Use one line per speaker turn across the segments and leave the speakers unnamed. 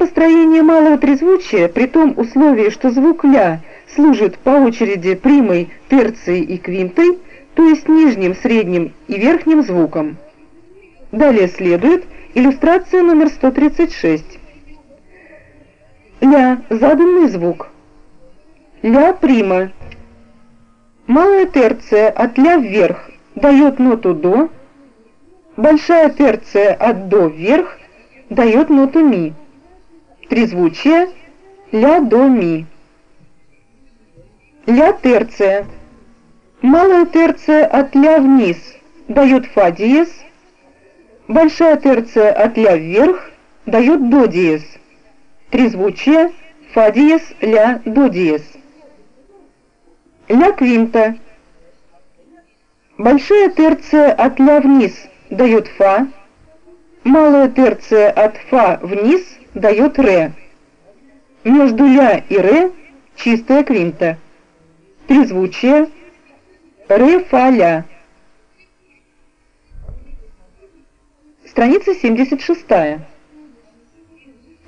построения малого трезвучия, при том условии, что звук «ля» служит по очереди примой, терцией и квинтой, то есть нижним, средним и верхним звуком. Далее следует иллюстрация номер 136. Ля – заданный звук. Ля прима. Малая терция от ля вверх дает ноту до, большая терция от до вверх дает ноту ми. Трезвучие ля до ми. Ля терция. Малая терция от ля вниз дает фа диез, большая терция от ля вверх дает до диез. Трезвучие фа диез ля до диез. Ля квинта. Большая терция от ля вниз дает фа, малая терция от фа вниз дает ре. Между ля и ре чистая квинта. Трезвучие ре фа ля. Страница 76.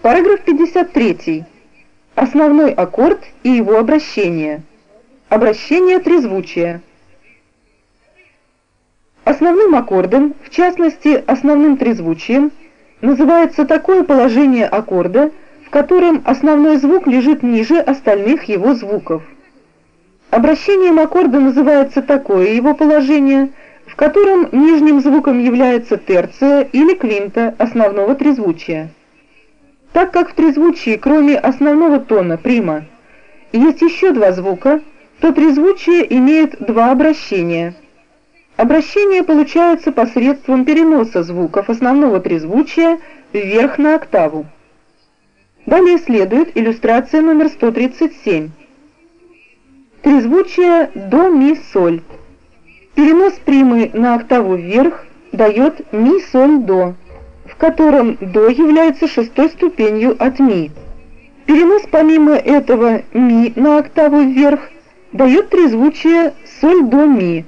Параграф 53. Основной аккорд и его обращение. Обращение трезвучия. Основным аккордом, в частности основным трезвучием, называется такое положение аккорда, в котором основной звук лежит ниже остальных его звуков. Обращением аккорда называется такое его положение, в котором нижним звуком является терция или квинта основного трезвучия. Так как в трезвучии, кроме основного тона прима, есть еще два звука – то трезвучие имеет два обращения. Обращения получаются посредством переноса звуков основного трезвучия вверх на октаву. Далее следует иллюстрация номер 137. Трезвучие до ми соль. Перенос примы на октаву вверх дает ми соль до, в котором до является шестой ступенью от ми. Перенос помимо этого ми на октаву вверх дает трезвучие соль до ми,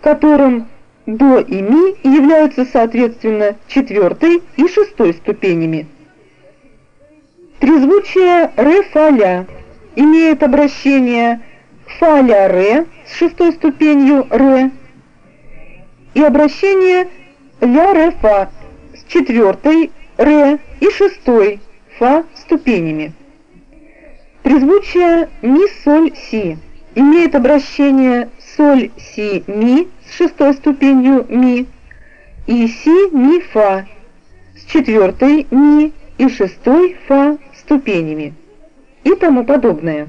в котором до и ми являются соответственно четвертой и шестой ступенями. Трезвучие ре фа ля имеет обращение фа ля ре с шестой ступенью ре и обращение ля ре фа с четвертой ре и шестой фа ступенями. Трезвучие ми соль си имеет обращение соль си ми с шестой ступенью ми и си ми фа с четвертой ми и шестой фа ступенями и тому подобное.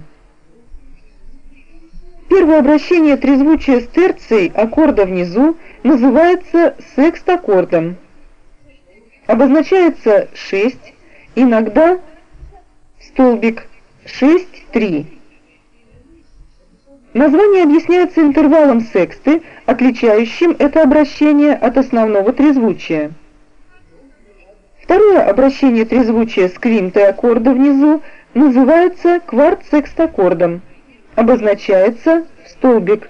Первое обращение трезвучия с терцией аккорда внизу называется секст-аккордом. Обозначается 6, иногда столбик 6-3. Название объясняется интервалом сексты, отличающим это обращение от основного трезвучия. Второе обращение трезвучия с квинтой аккорда внизу называется кварт-секст-аккордом. Обозначается в столбик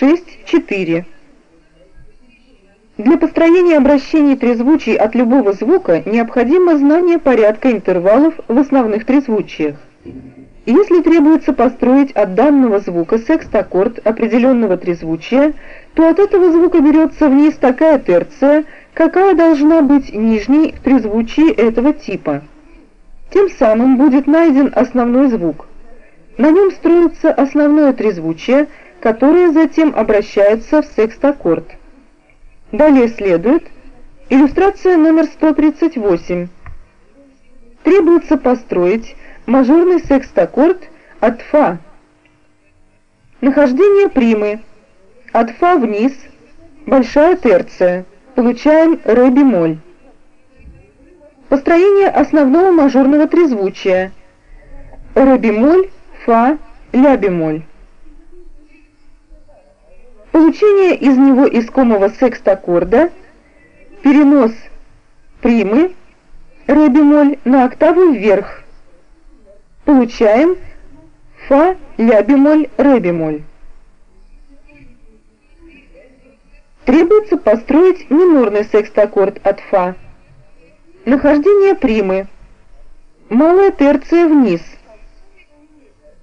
6-4. Для построения обращений трезвучий от любого звука необходимо знание порядка интервалов в основных трезвучиях. Если требуется построить от данного звука секст-аккорд определенного трезвучия, то от этого звука берется вниз такая терция, какая должна быть нижней в трезвучии этого типа. Тем самым будет найден основной звук. На нем строится основное трезвучие, которое затем обращается в секст-аккорд. Далее следует иллюстрация номер 138. Требуется построить мажорный секстаккорд от фа. Нахождение примы. От фа вниз, большая терция. Получаем ре бемоль. Построение основного мажорного трезвучия. Ре бемоль, фа, ля бемоль. Получение из него искомого секстаккорда. Перенос примы ре бемоль на октаву вверх получаем фа, ля бемоль, ре бемоль. Требуется построить минорный секстаккорд от фа. Нахождение примы. Малая терция вниз –